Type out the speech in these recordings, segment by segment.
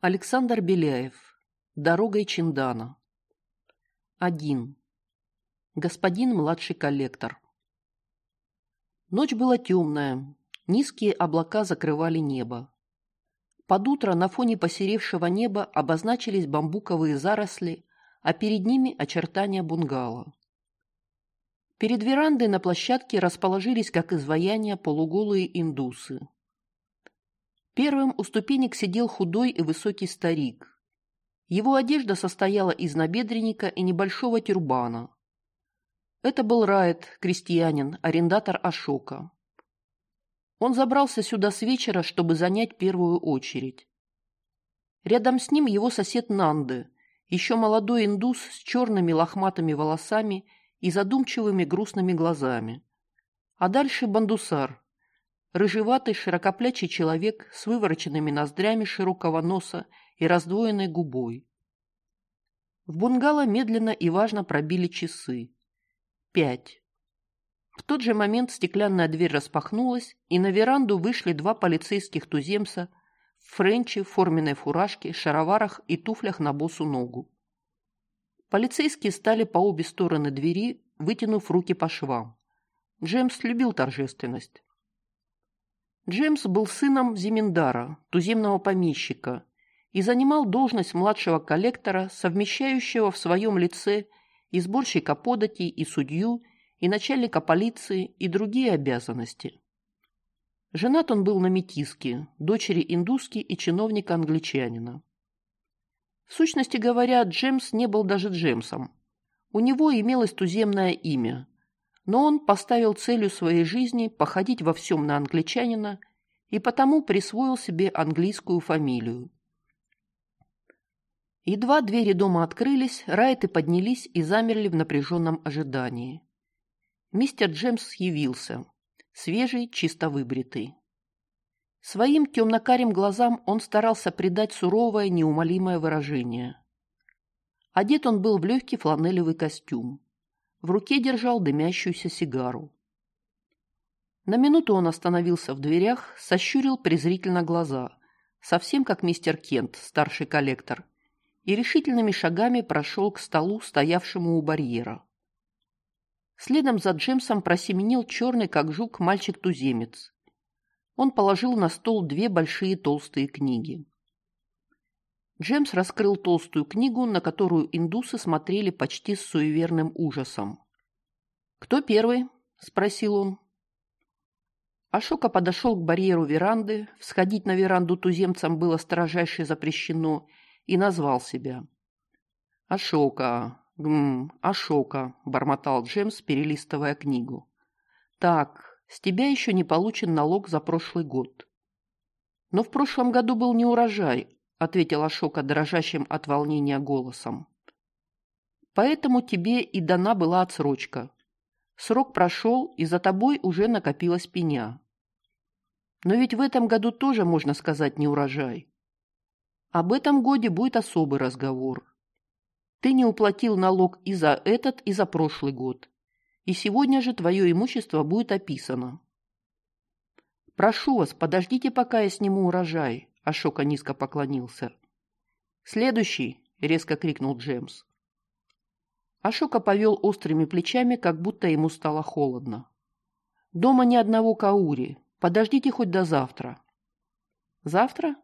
Александр Беляев. Дорогой Чиндана. Один. Господин младший коллектор. Ночь была темная. Низкие облака закрывали небо. Под утро на фоне посеревшего неба обозначились бамбуковые заросли, а перед ними очертания бунгало. Перед верандой на площадке расположились, как изваяния, полуголые индусы. Первым у ступенек сидел худой и высокий старик. Его одежда состояла из набедренника и небольшого тюрбана. Это был Райт, крестьянин, арендатор Ашока. Он забрался сюда с вечера, чтобы занять первую очередь. Рядом с ним его сосед Нанды, еще молодой индус с черными лохматыми волосами и задумчивыми грустными глазами. А дальше Бандусар, Рыжеватый, широкоплечий человек с вывороченными ноздрями широкого носа и раздвоенной губой. В бунгало медленно и важно пробили часы. Пять. В тот же момент стеклянная дверь распахнулась, и на веранду вышли два полицейских туземца в френче, форменной фуражке, шароварах и туфлях на босу ногу. Полицейские стали по обе стороны двери, вытянув руки по швам. Джеймс любил торжественность. Джеймс был сыном Зиминдара, туземного помещика, и занимал должность младшего коллектора, совмещающего в своем лице и сборщика податей, и судью, и начальника полиции, и другие обязанности. Женат он был на метиске, дочери индуски и чиновника-англичанина. В сущности говоря, Джеймс не был даже Джеймсом. У него имелось туземное имя, но он поставил целью своей жизни походить во всем на англичанина и потому присвоил себе английскую фамилию. Едва двери дома открылись, Райты поднялись и замерли в напряженном ожидании. Мистер Джемс явился, свежий, чисто выбритый. Своим темно-карим глазам он старался придать суровое, неумолимое выражение. Одет он был в легкий фланелевый костюм. В руке держал дымящуюся сигару. На минуту он остановился в дверях, сощурил презрительно глаза, совсем как мистер Кент, старший коллектор, и решительными шагами прошел к столу, стоявшему у барьера. Следом за Джемсом просеменил черный, как жук, мальчик-туземец. Он положил на стол две большие толстые книги. Джемс раскрыл толстую книгу, на которую индусы смотрели почти с суеверным ужасом. «Кто первый?» – спросил он. Ашока подошел к барьеру веранды, всходить на веранду туземцам было строжайше запрещено, и назвал себя. «Ашока, гм, Ашока», – бормотал Джемс, перелистывая книгу. «Так, с тебя еще не получен налог за прошлый год». «Но в прошлом году был не урожай, — ответил Ашока дрожащим от волнения голосом. «Поэтому тебе и дана была отсрочка. Срок прошел, и за тобой уже накопилась пеня. Но ведь в этом году тоже, можно сказать, не урожай. Об этом годе будет особый разговор. Ты не уплатил налог и за этот, и за прошлый год. И сегодня же твое имущество будет описано. Прошу вас, подождите, пока я сниму урожай. Ашока низко поклонился. «Следующий!» — резко крикнул Джеймс. Ашока повел острыми плечами, как будто ему стало холодно. «Дома ни одного каури. Подождите хоть до завтра». «Завтра?»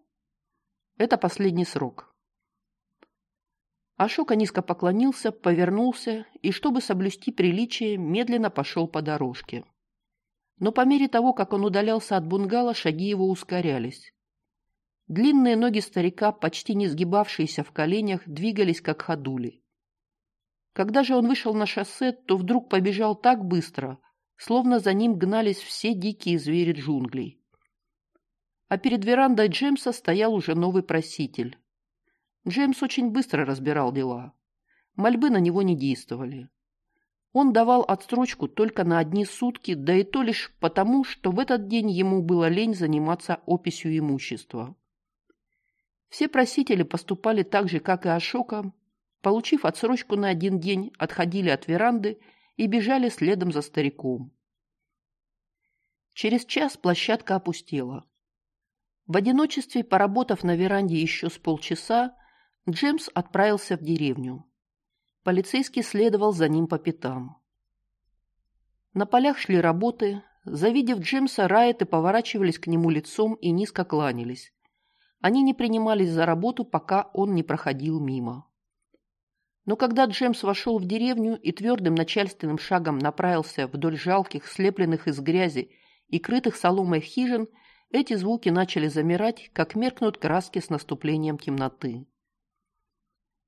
«Это последний срок». Ашока низко поклонился, повернулся и, чтобы соблюсти приличие, медленно пошел по дорожке. Но по мере того, как он удалялся от бунгало, шаги его ускорялись. Длинные ноги старика, почти не сгибавшиеся в коленях, двигались как ходули. Когда же он вышел на шоссе, то вдруг побежал так быстро, словно за ним гнались все дикие звери джунглей. А перед верандой Джеймса стоял уже новый проситель. Джеймс очень быстро разбирал дела. Мольбы на него не действовали. Он давал отстрочку только на одни сутки, да и то лишь потому, что в этот день ему было лень заниматься описью имущества. Все просители поступали так же, как и Ашока, получив отсрочку на один день, отходили от веранды и бежали следом за стариком. Через час площадка опустела. В одиночестве, поработав на веранде еще с полчаса, Джемс отправился в деревню. Полицейский следовал за ним по пятам. На полях шли работы. Завидев Джемса, Райеты поворачивались к нему лицом и низко кланялись. Они не принимались за работу, пока он не проходил мимо. Но когда Джемс вошел в деревню и твердым начальственным шагом направился вдоль жалких, слепленных из грязи и крытых соломой хижин, эти звуки начали замирать, как меркнут краски с наступлением темноты.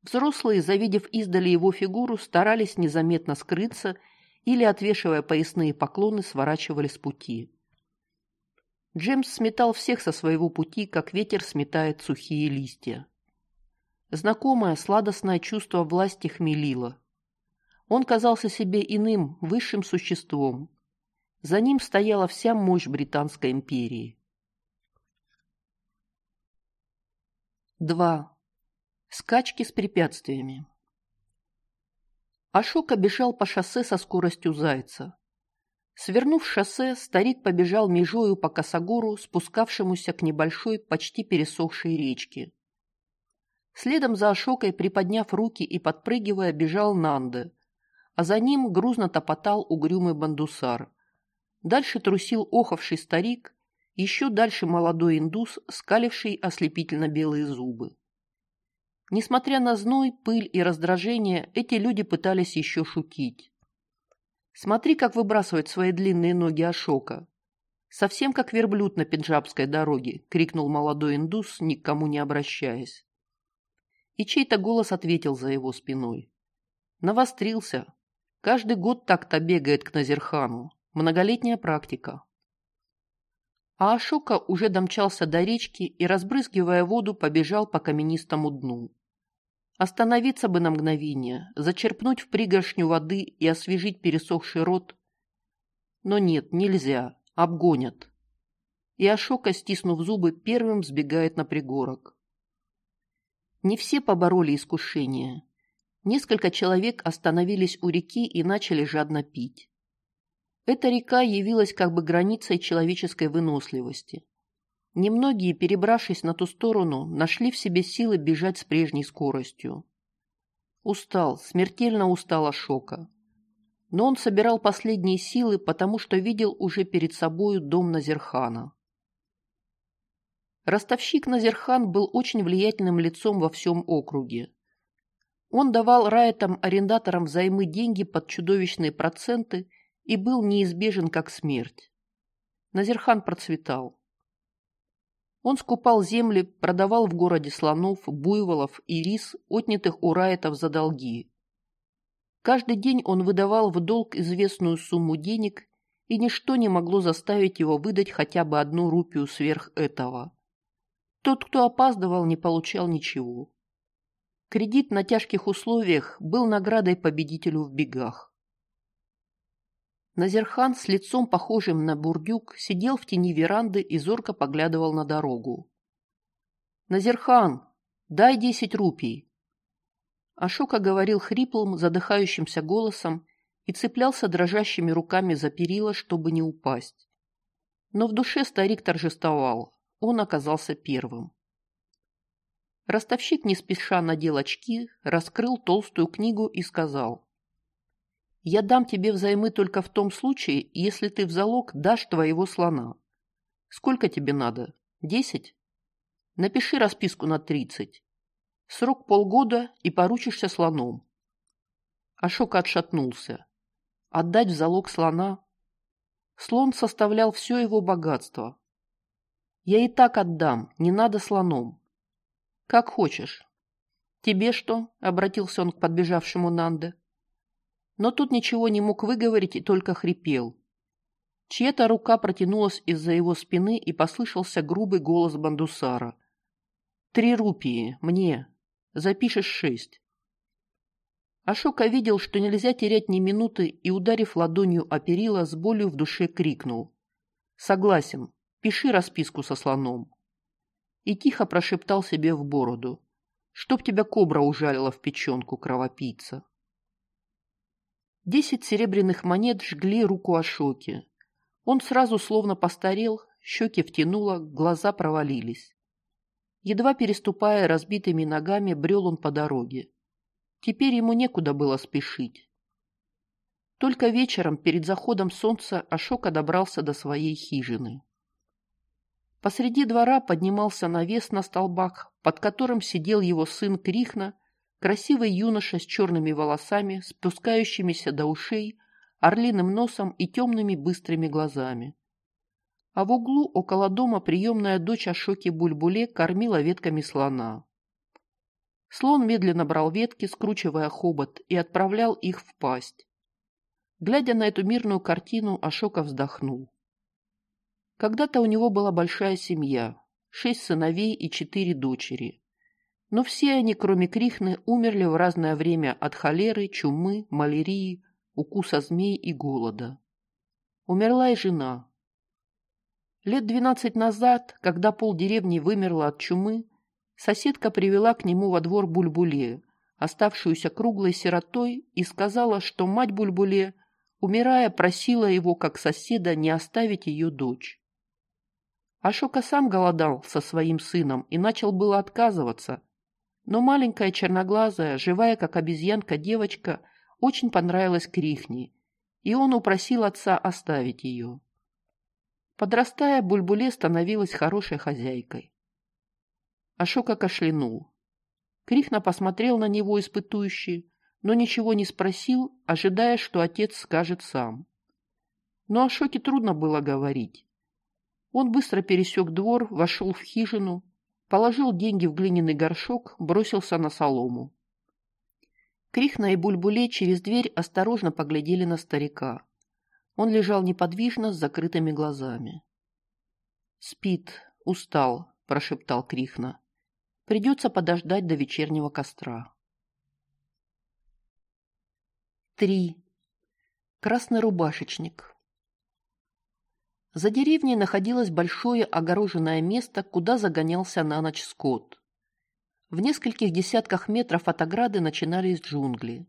Взрослые, завидев издали его фигуру, старались незаметно скрыться или, отвешивая поясные поклоны, сворачивали с пути. Джемс сметал всех со своего пути, как ветер сметает сухие листья. Знакомое сладостное чувство власти хмелило. Он казался себе иным, высшим существом. За ним стояла вся мощь Британской империи. 2. Скачки с препятствиями. Ашока бежал по шоссе со скоростью зайца. Свернув шоссе, старик побежал межою по косогору, спускавшемуся к небольшой, почти пересохшей речке. Следом за Ашокой, приподняв руки и подпрыгивая, бежал Нанде, а за ним грузно топотал угрюмый бандусар. Дальше трусил охавший старик, еще дальше молодой индус, скаливший ослепительно белые зубы. Несмотря на зной, пыль и раздражение, эти люди пытались еще шутить. Смотри, как выбрасывает свои длинные ноги Ашока. Совсем как верблюд на пенджабской дороге, крикнул молодой индус, никому не обращаясь. И чей-то голос ответил за его спиной. Навострился. Каждый год так-то бегает к Назерхану. Многолетняя практика. А Ашока уже домчался до речки и, разбрызгивая воду, побежал по каменистому дну. Остановиться бы на мгновение, зачерпнуть в пригоршню воды и освежить пересохший рот. Но нет, нельзя, обгонят. И Ашока, стиснув зубы, первым сбегает на пригорок. Не все побороли искушение. Несколько человек остановились у реки и начали жадно пить. Эта река явилась как бы границей человеческой выносливости. Немногие, перебравшись на ту сторону, нашли в себе силы бежать с прежней скоростью. Устал, смертельно устал от шока. Но он собирал последние силы, потому что видел уже перед собою дом Назерхана. Ростовщик Назерхан был очень влиятельным лицом во всем округе. Он давал раэтам-арендаторам взаймы деньги под чудовищные проценты и был неизбежен как смерть. Назерхан процветал. Он скупал земли, продавал в городе слонов, буйволов и рис, отнятых у раэтов за долги. Каждый день он выдавал в долг известную сумму денег, и ничто не могло заставить его выдать хотя бы одну рупию сверх этого. Тот, кто опаздывал, не получал ничего. Кредит на тяжких условиях был наградой победителю в бегах. Назерхан с лицом похожим на бурдюк сидел в тени веранды и зорко поглядывал на дорогу. «Назерхан, дай десять рупий!» Ашока говорил хриплым, задыхающимся голосом и цеплялся дрожащими руками за перила, чтобы не упасть. Но в душе старик торжествовал. Он оказался первым. Ростовщик не спеша надел очки, раскрыл толстую книгу и сказал. Я дам тебе взаймы только в том случае, если ты в залог дашь твоего слона. Сколько тебе надо? Десять? Напиши расписку на тридцать. Срок полгода и поручишься слоном. Ашока отшатнулся. Отдать в залог слона? Слон составлял все его богатство. Я и так отдам, не надо слоном. Как хочешь. Тебе что? Обратился он к подбежавшему Нанде но тут ничего не мог выговорить и только хрипел. Чья-то рука протянулась из-за его спины и послышался грубый голос Бандусара. «Три рупии. Мне. Запишешь шесть». Ашока видел, что нельзя терять ни минуты, и, ударив ладонью о перила, с болью в душе крикнул. «Согласен. Пиши расписку со слоном». И тихо прошептал себе в бороду. «Чтоб тебя кобра ужалила в печенку, кровопийца». Десять серебряных монет жгли руку Ашоки. Он сразу словно постарел, щеки втянуло, глаза провалились. Едва переступая разбитыми ногами, брел он по дороге. Теперь ему некуда было спешить. Только вечером, перед заходом солнца, Ашока добрался до своей хижины. Посреди двора поднимался навес на столбах, под которым сидел его сын Крихна, красивый юноша с черными волосами, спускающимися до ушей, орлиным носом и темными быстрыми глазами. А в углу около дома приемная дочь Ашоки Бульбуле кормила ветками слона. Слон медленно брал ветки, скручивая хобот, и отправлял их в пасть. Глядя на эту мирную картину, Ашока вздохнул. Когда-то у него была большая семья, шесть сыновей и четыре дочери. Но все они, кроме Крихны, умерли в разное время от холеры, чумы, малярии, укуса змей и голода. Умерла и жена. Лет двенадцать назад, когда полдеревни вымерла от чумы, соседка привела к нему во двор Бульбуле, оставшуюся круглой сиротой, и сказала, что мать Бульбуле, умирая, просила его, как соседа, не оставить ее дочь. Ашока сам голодал со своим сыном и начал было отказываться. Но маленькая черноглазая, живая как обезьянка девочка, очень понравилась Крихни, и он упросил отца оставить ее. Подрастая, Бульбуле становилась хорошей хозяйкой. Ашока кашлянул. Крихна посмотрел на него испытующе, но ничего не спросил, ожидая, что отец скажет сам. Но Ашоке трудно было говорить. Он быстро пересек двор, вошел в хижину, положил деньги в глиняный горшок, бросился на солому. Крихна и Бульбуле через дверь осторожно поглядели на старика. Он лежал неподвижно с закрытыми глазами. «Спит, устал», – прошептал Крихна. «Придется подождать до вечернего костра». Три. Красный рубашечник. За деревней находилось большое огороженное место, куда загонялся на ночь скот. В нескольких десятках метров от ограды начинались джунгли.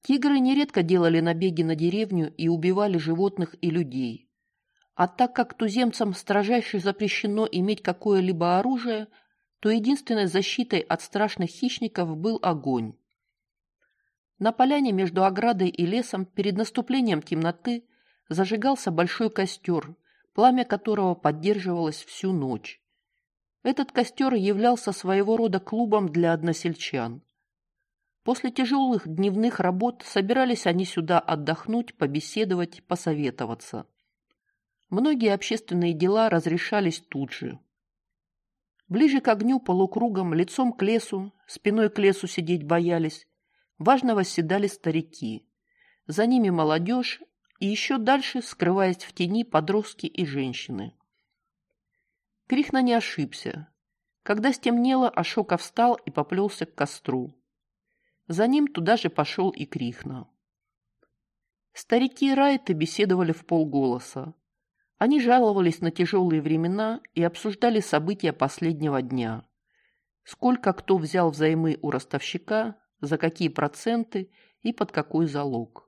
Тигры нередко делали набеги на деревню и убивали животных и людей. А так как туземцам строжайше запрещено иметь какое-либо оружие, то единственной защитой от страшных хищников был огонь. На поляне между оградой и лесом перед наступлением темноты зажигался большой костер, пламя которого поддерживалось всю ночь. Этот костер являлся своего рода клубом для односельчан. После тяжелых дневных работ собирались они сюда отдохнуть, побеседовать, посоветоваться. Многие общественные дела разрешались тут же. Ближе к огню полукругом, лицом к лесу, спиной к лесу сидеть боялись, важно восседали старики. За ними молодежь, и еще дальше, скрываясь в тени, подростки и женщины. Крихна не ошибся. Когда стемнело, Ашока встал и поплелся к костру. За ним туда же пошел и Крихна. Старики и Райты беседовали в полголоса. Они жаловались на тяжелые времена и обсуждали события последнего дня. Сколько кто взял взаймы у ростовщика, за какие проценты и под какой залог.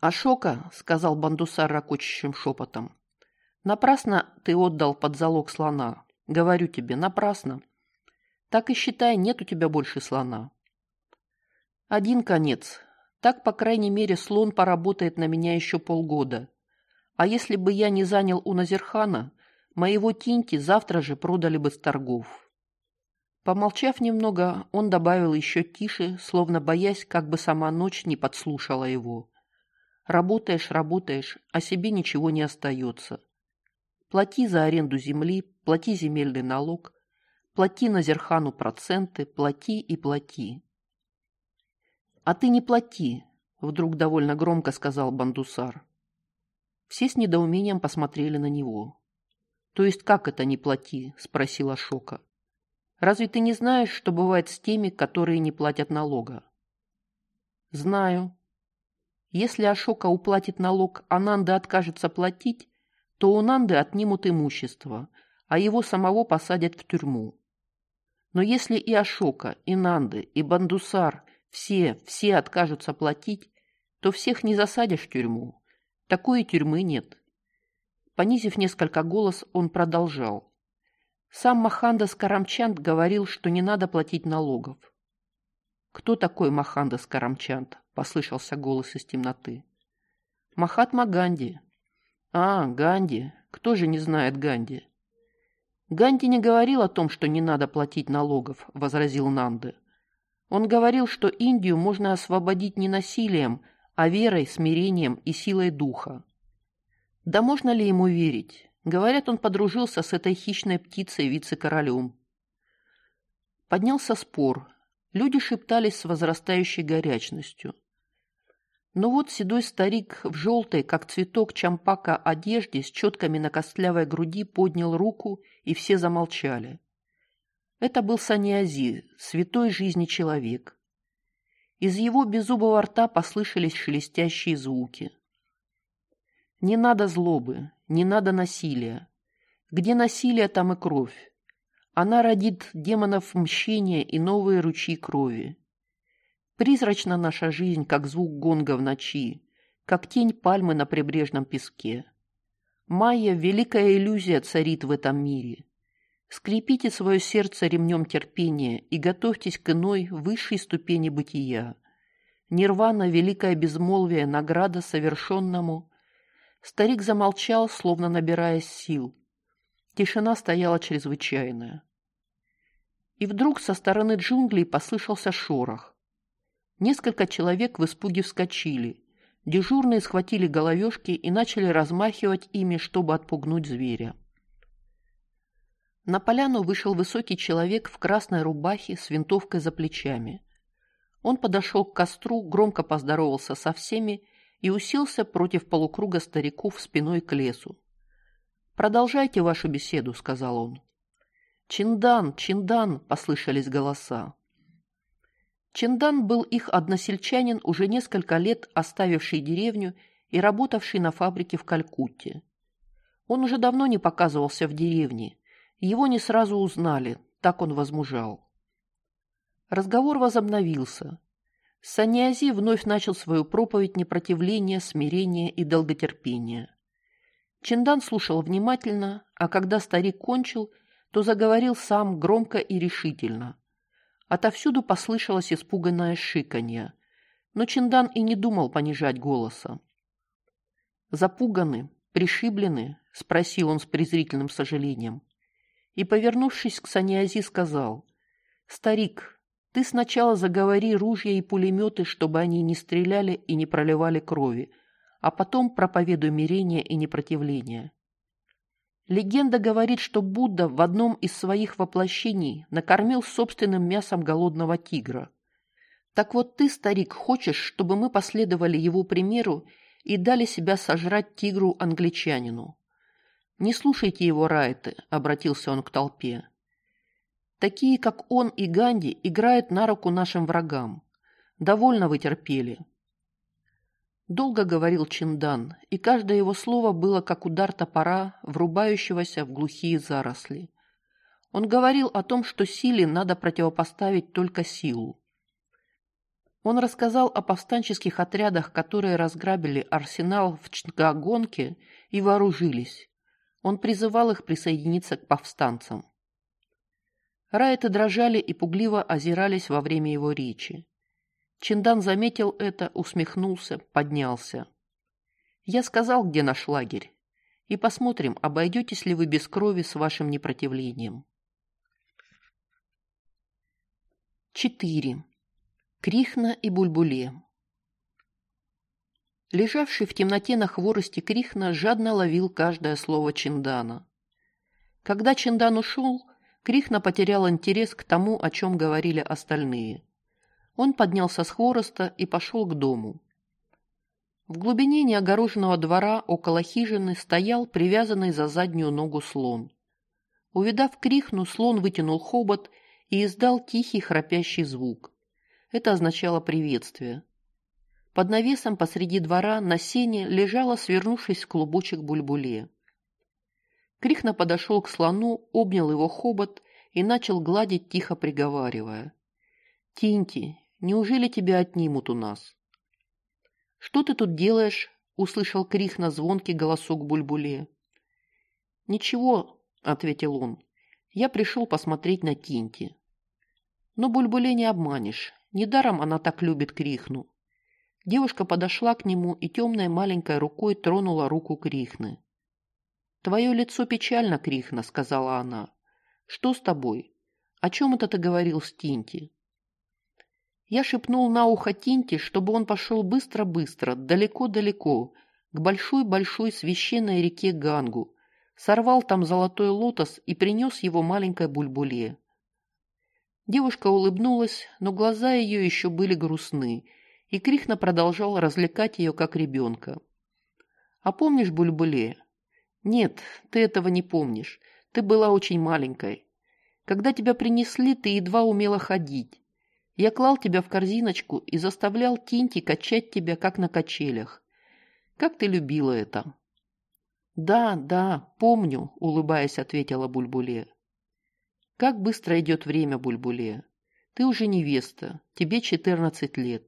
«Ашока», — сказал Бандусар ракочущим шепотом, — «напрасно ты отдал под залог слона. Говорю тебе, напрасно. Так и считай, нет у тебя больше слона». «Один конец. Так, по крайней мере, слон поработает на меня еще полгода. А если бы я не занял у Назерхана, моего Тинти завтра же продали бы с торгов». Помолчав немного, он добавил еще тише, словно боясь, как бы сама ночь не подслушала его. Работаешь, работаешь, а себе ничего не остается. Плати за аренду земли, плати земельный налог, плати на Зерхану проценты, плати и плати. А ты не плати, вдруг довольно громко сказал Бандусар. Все с недоумением посмотрели на него. То есть как это не плати? спросила Шока. Разве ты не знаешь, что бывает с теми, которые не платят налога? Знаю, если Ашока уплатит налог, а Нанда откажется платить, то у Нанды отнимут имущество, а его самого посадят в тюрьму. Но если и Ашока, и Нанды, и Бандусар все, все откажутся платить, то всех не засадишь в тюрьму. Такой тюрьмы нет. Понизив несколько голос, он продолжал. Сам Махандас Карамчанд говорил, что не надо платить налогов. «Кто такой Махандас Карамчанд?» – послышался голос из темноты. «Махатма Ганди». «А, Ганди. Кто же не знает Ганди?» «Ганди не говорил о том, что не надо платить налогов», – возразил Нанды. «Он говорил, что Индию можно освободить не насилием, а верой, смирением и силой духа. Да можно ли ему верить? Говорят, он подружился с этой хищной птицей вице-королем. Поднялся спор. Люди шептались с возрастающей горячностью. Но вот седой старик в желтой, как цветок чампака, одежде с четками на костлявой груди поднял руку, и все замолчали. Это был Саниази, святой жизни человек. Из его беззубого рта послышались шелестящие звуки. Не надо злобы, не надо насилия. Где насилие, там и кровь. Она родит демонов мщения и новые ручьи крови. Призрачна наша жизнь, как звук гонга в ночи, как тень пальмы на прибрежном песке. Майя — великая иллюзия царит в этом мире. Скрепите свое сердце ремнем терпения и готовьтесь к иной, высшей ступени бытия. Нирвана — великое безмолвие, награда совершенному. Старик замолчал, словно набираясь сил. Тишина стояла чрезвычайная. И вдруг со стороны джунглей послышался шорох. Несколько человек в испуге вскочили. Дежурные схватили головешки и начали размахивать ими, чтобы отпугнуть зверя. На поляну вышел высокий человек в красной рубахе с винтовкой за плечами. Он подошел к костру, громко поздоровался со всеми и уселся против полукруга стариков спиной к лесу. «Продолжайте вашу беседу», — сказал он. «Чиндан, Чиндан!» — послышались голоса. Чиндан был их односельчанин, уже несколько лет оставивший деревню и работавший на фабрике в Калькутте. Он уже давно не показывался в деревне, его не сразу узнали, так он возмужал. Разговор возобновился. Саньязи вновь начал свою проповедь непротивления, смирения и долготерпения. Чиндан слушал внимательно, а когда старик кончил, то заговорил сам громко и решительно. Отовсюду послышалось испуганное шиканье, но Чиндан и не думал понижать голоса. «Запуганы, пришиблены?» — спросил он с презрительным сожалением и, повернувшись к Саниази, сказал, «Старик, ты сначала заговори ружья и пулеметы, чтобы они не стреляли и не проливали крови, а потом проповедуй мирение и непротивление». Легенда говорит, что Будда в одном из своих воплощений накормил собственным мясом голодного тигра. Так вот ты, старик, хочешь, чтобы мы последовали его примеру и дали себя сожрать тигру-англичанину. «Не слушайте его, Райты», — обратился он к толпе. «Такие, как он и Ганди, играют на руку нашим врагам. Довольно вы терпели». Долго говорил Чиндан, и каждое его слово было как удар топора, врубающегося в глухие заросли. Он говорил о том, что силе надо противопоставить только силу. Он рассказал о повстанческих отрядах, которые разграбили арсенал в Чнгагонке и вооружились. Он призывал их присоединиться к повстанцам. Райты дрожали и пугливо озирались во время его речи. Чиндан заметил это, усмехнулся, поднялся. «Я сказал, где наш лагерь, и посмотрим, обойдетесь ли вы без крови с вашим непротивлением». 4. Крихна и Бульбуле Лежавший в темноте на хворосте Крихна жадно ловил каждое слово Чиндана. Когда Чиндан ушел, Крихна потерял интерес к тому, о чем говорили остальные. Он поднялся с хвороста и пошел к дому. В глубине неогороженного двора около хижины стоял привязанный за заднюю ногу слон. Увидав Крихну, слон вытянул хобот и издал тихий храпящий звук. Это означало приветствие. Под навесом посреди двора на сене лежала, свернувшись в клубочек бульбуле. Крихна подошел к слону, обнял его хобот и начал гладить, тихо приговаривая. «Тинти, неужели тебя отнимут у нас?» «Что ты тут делаешь?» — услышал Крихна звонкий голосок бульбуле. «Ничего», — ответил он, — «я пришел посмотреть на Тинти». Но Бульбуле не обманешь. Недаром она так любит Крихну. Девушка подошла к нему и темной маленькой рукой тронула руку Крихны. «Твое лицо печально, Крихна», — сказала она. «Что с тобой? О чем это ты говорил с Тинти?» Я шепнул на ухо Тинти, чтобы он пошел быстро-быстро, далеко-далеко, к большой-большой священной реке Гангу, сорвал там золотой лотос и принес его маленькой Бульбуле. Девушка улыбнулась, но глаза ее еще были грустны, и Крихна продолжал развлекать ее, как ребенка. «А помнишь Бульбуле?» «Нет, ты этого не помнишь. Ты была очень маленькой. Когда тебя принесли, ты едва умела ходить. Я клал тебя в корзиночку и заставлял Тинти качать тебя, как на качелях. Как ты любила это?» «Да, да, помню», — улыбаясь, ответила Бульбуле. Как быстро идет время, Бульбуле. Ты уже невеста, тебе четырнадцать лет.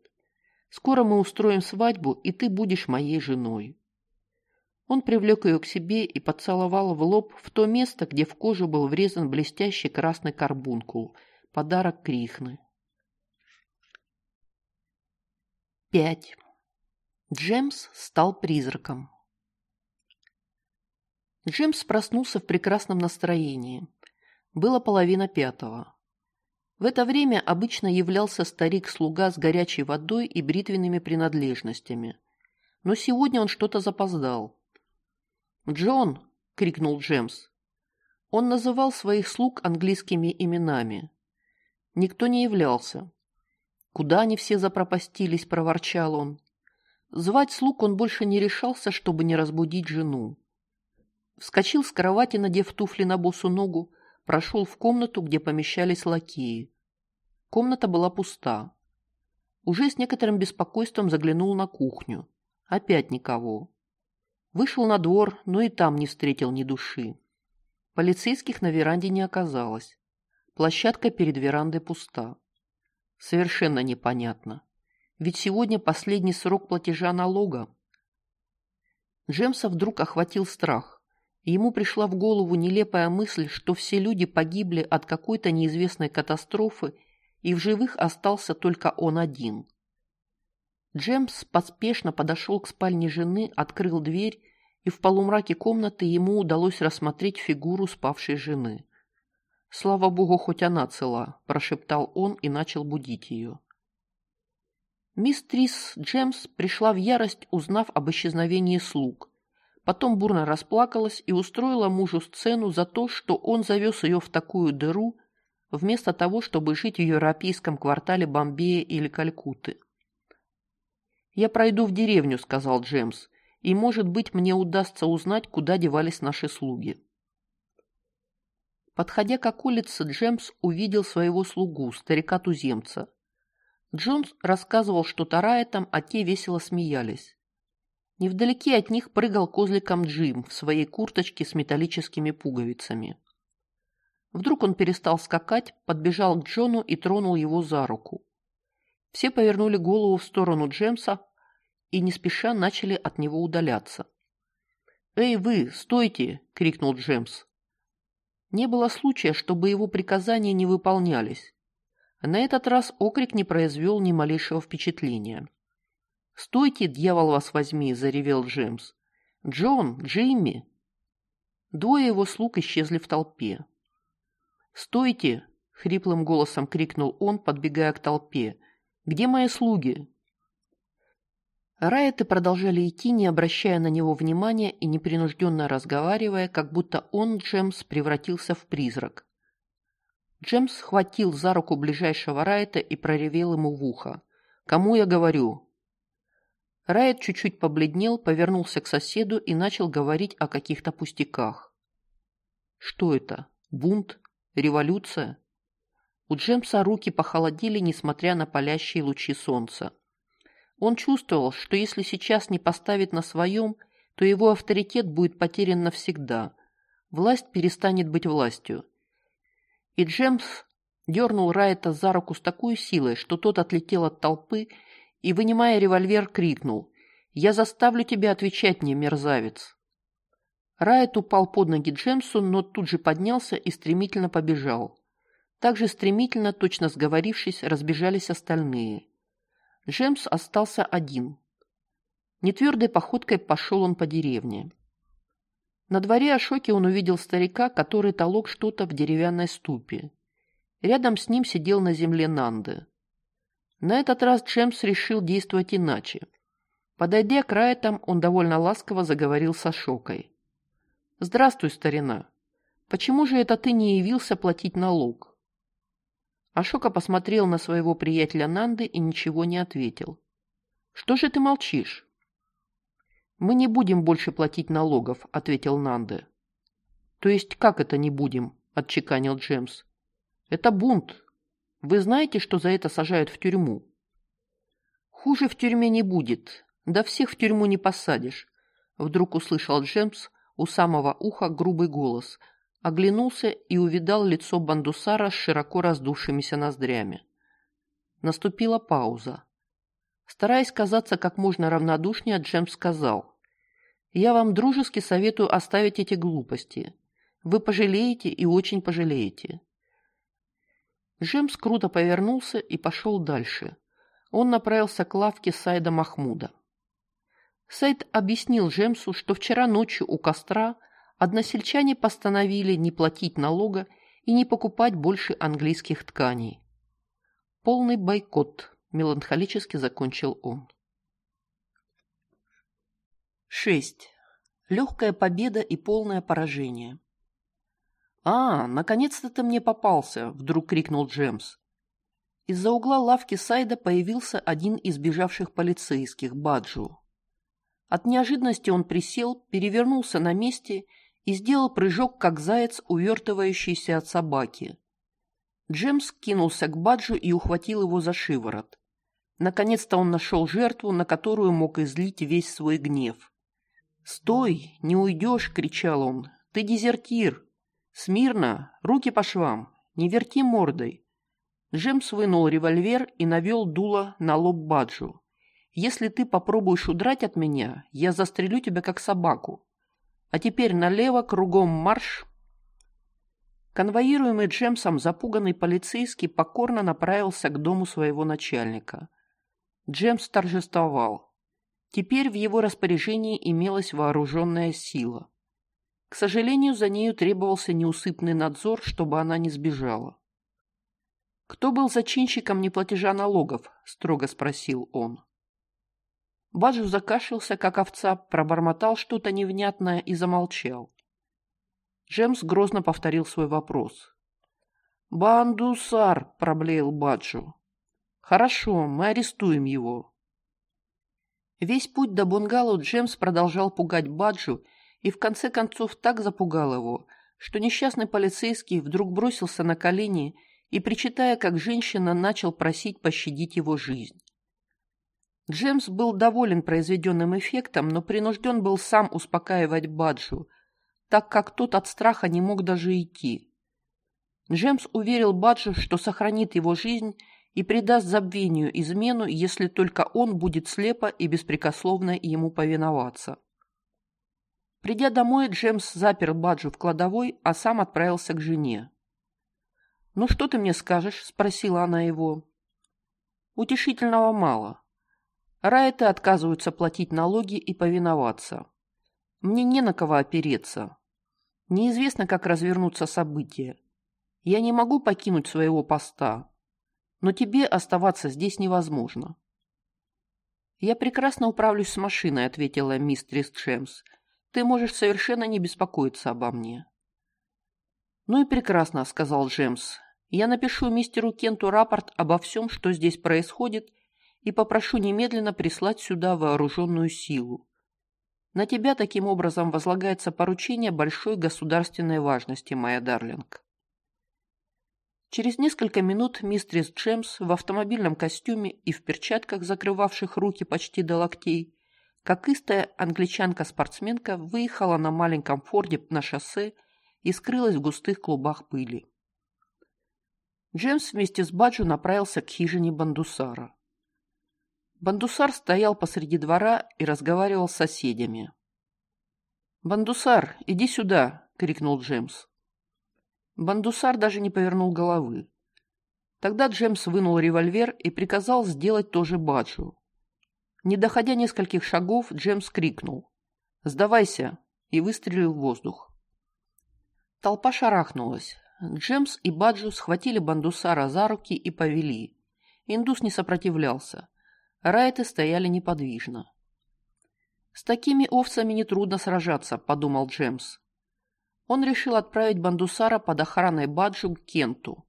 Скоро мы устроим свадьбу, и ты будешь моей женой. Он привлек ее к себе и поцеловал в лоб в то место, где в кожу был врезан блестящий красный карбункул, подарок Крихны. Пять. Джемс стал призраком. Джемс проснулся в прекрасном настроении. Было половина пятого. В это время обычно являлся старик-слуга с горячей водой и бритвенными принадлежностями. Но сегодня он что-то запоздал. «Джон!» — крикнул Джемс. Он называл своих слуг английскими именами. Никто не являлся. «Куда они все запропастились?» — проворчал он. Звать слуг он больше не решался, чтобы не разбудить жену. Вскочил с кровати, надев туфли на босу ногу, прошел в комнату, где помещались лакеи. Комната была пуста. Уже с некоторым беспокойством заглянул на кухню. Опять никого. Вышел на двор, но и там не встретил ни души. Полицейских на веранде не оказалось. Площадка перед верандой пуста. Совершенно непонятно. Ведь сегодня последний срок платежа налога. Джемса вдруг охватил страх. Ему пришла в голову нелепая мысль, что все люди погибли от какой-то неизвестной катастрофы, и в живых остался только он один. Джемс поспешно подошел к спальне жены, открыл дверь, и в полумраке комнаты ему удалось рассмотреть фигуру спавшей жены. «Слава богу, хоть она цела», – прошептал он и начал будить ее. Мистрис Джемс пришла в ярость, узнав об исчезновении слуг. Потом бурно расплакалась и устроила мужу сцену за то, что он завез ее в такую дыру, вместо того, чтобы жить в европейском квартале Бомбея или Калькутты. «Я пройду в деревню», — сказал Джемс, «и, может быть, мне удастся узнать, куда девались наши слуги». Подходя к околице, Джемс увидел своего слугу, старика-туземца. Джонс рассказывал что-то Райтам, а те весело смеялись. Невдалеке от них прыгал козликом Джим в своей курточке с металлическими пуговицами. Вдруг он перестал скакать, подбежал к Джону и тронул его за руку. Все повернули голову в сторону Джемса и не спеша начали от него удаляться. «Эй, вы, стойте!» — крикнул Джемс. Не было случая, чтобы его приказания не выполнялись. На этот раз окрик не произвел ни малейшего впечатления. «Стойте, дьявол вас возьми!» – заревел Джеймс. «Джон! Джимми!» Двое его слуг исчезли в толпе. «Стойте!» – хриплым голосом крикнул он, подбегая к толпе. «Где мои слуги?» Райты продолжали идти, не обращая на него внимания и непринужденно разговаривая, как будто он, Джемс, превратился в призрак. Джемс схватил за руку ближайшего Райта и проревел ему в ухо. «Кому я говорю? Райт чуть-чуть побледнел, повернулся к соседу и начал говорить о каких-то пустяках. Что это? Бунт? Революция? У Джемса руки похолодели, несмотря на палящие лучи солнца. Он чувствовал, что если сейчас не поставит на своем, то его авторитет будет потерян навсегда. Власть перестанет быть властью. И Джемс дернул Райта за руку с такой силой, что тот отлетел от толпы и, вынимая револьвер, крикнул «Я заставлю тебя отвечать мне, мерзавец!». Райт упал под ноги Джемсу, но тут же поднялся и стремительно побежал. Также стремительно, точно сговорившись, разбежались остальные. Джемс остался один. Нетвердой походкой пошел он по деревне. На дворе Ашоки он увидел старика, который толок что-то в деревянной ступе. Рядом с ним сидел на земле Нанды. На этот раз Джемс решил действовать иначе. Подойдя к Райтам, он довольно ласково заговорил с Ашокой. «Здравствуй, старина. Почему же это ты не явился платить налог?» Ашока посмотрел на своего приятеля Нанды и ничего не ответил. «Что же ты молчишь?» «Мы не будем больше платить налогов», — ответил Нанде. «То есть как это не будем?» — отчеканил Джемс. «Это бунт. Вы знаете, что за это сажают в тюрьму?» «Хуже в тюрьме не будет. Да всех в тюрьму не посадишь», — вдруг услышал Джемс у самого уха грубый голос, оглянулся и увидал лицо Бандусара с широко раздувшимися ноздрями. Наступила пауза. Стараясь казаться как можно равнодушнее, Джемс сказал. Я вам дружески советую оставить эти глупости. Вы пожалеете и очень пожалеете. Джемс круто повернулся и пошел дальше. Он направился к лавке Сайда Махмуда. Сайд объяснил Джемсу, что вчера ночью у костра односельчане постановили не платить налога и не покупать больше английских тканей. Полный бойкот, меланхолически закончил он. 6. Легкая победа и полное поражение. «А, наконец-то ты мне попался!» – вдруг крикнул Джемс. Из-за угла лавки Сайда появился один из бежавших полицейских, Баджу. От неожиданности он присел, перевернулся на месте и сделал прыжок, как заяц, увертывающийся от собаки. Джемс кинулся к Баджу и ухватил его за шиворот. Наконец-то он нашел жертву, на которую мог излить весь свой гнев. «Стой, не уйдешь!» — кричал он. «Ты дезертир! Смирно! Руки по швам! Не верти мордой!» Джемс вынул револьвер и навел дуло на лоб Баджу. «Если ты попробуешь удрать от меня, я застрелю тебя как собаку. А теперь налево, кругом марш!» Конвоируемый Джемсом запуганный полицейский покорно направился к дому своего начальника. Джемс торжествовал. Теперь в его распоряжении имелась вооруженная сила. К сожалению, за нею требовался неусыпный надзор, чтобы она не сбежала. «Кто был зачинщиком неплатежа налогов?» – строго спросил он. Баджу закашлялся, как овца, пробормотал что-то невнятное и замолчал. Джемс грозно повторил свой вопрос. «Бандусар!» – проблеял Баджу. «Хорошо, мы арестуем его. Весь путь до бунгало Джемс продолжал пугать Баджу и в конце концов так запугал его, что несчастный полицейский вдруг бросился на колени и, причитая как женщина, начал просить пощадить его жизнь. Джемс был доволен произведенным эффектом, но принужден был сам успокаивать Баджу, так как тот от страха не мог даже идти. Джемс уверил Баджу, что сохранит его жизнь и предаст забвению измену, если только он будет слепо и беспрекословно ему повиноваться. Придя домой, Джемс запер Баджу в кладовой, а сам отправился к жене. «Ну что ты мне скажешь?» – спросила она его. «Утешительного мало. Райты отказываются платить налоги и повиноваться. Мне не на кого опереться. Неизвестно, как развернутся события. Я не могу покинуть своего поста но тебе оставаться здесь невозможно. «Я прекрасно управлюсь с машиной», — ответила мистерис Джемс. «Ты можешь совершенно не беспокоиться обо мне». «Ну и прекрасно», — сказал Джемс. «Я напишу мистеру Кенту рапорт обо всем, что здесь происходит, и попрошу немедленно прислать сюда вооруженную силу. На тебя таким образом возлагается поручение большой государственной важности, моя Дарлинг». Через несколько минут мистерис Джемс в автомобильном костюме и в перчатках, закрывавших руки почти до локтей, как истая англичанка-спортсменка, выехала на маленьком форде на шоссе и скрылась в густых клубах пыли. Джемс вместе с Баджу направился к хижине Бандусара. Бандусар стоял посреди двора и разговаривал с соседями. «Бандусар, иди сюда!» — крикнул Джемс. Бандусар даже не повернул головы. Тогда Джемс вынул револьвер и приказал сделать то же Баджу. Не доходя нескольких шагов, Джемс крикнул «Сдавайся!» и выстрелил в воздух. Толпа шарахнулась. Джемс и Баджу схватили Бандусара за руки и повели. Индус не сопротивлялся. Райты стояли неподвижно. «С такими овцами нетрудно сражаться», — подумал Джемс. Он решил отправить Бандусара под охраной Баджу к Кенту.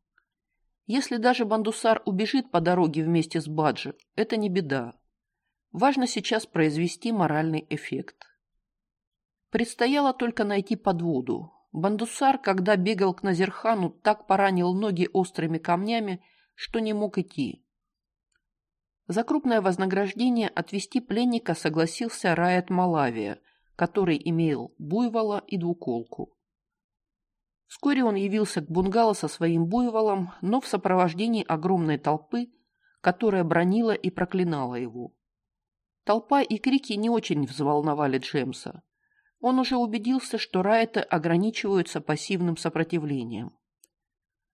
Если даже Бандусар убежит по дороге вместе с Баджи, это не беда. Важно сейчас произвести моральный эффект. Предстояло только найти подводу. Бандусар, когда бегал к Назерхану, так поранил ноги острыми камнями, что не мог идти. За крупное вознаграждение отвести пленника согласился Раят Малавия, который имел буйвола и двуколку. Вскоре он явился к бунгало со своим буйволом, но в сопровождении огромной толпы, которая бронила и проклинала его. Толпа и крики не очень взволновали Джемса. Он уже убедился, что райты ограничиваются пассивным сопротивлением.